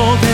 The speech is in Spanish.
todo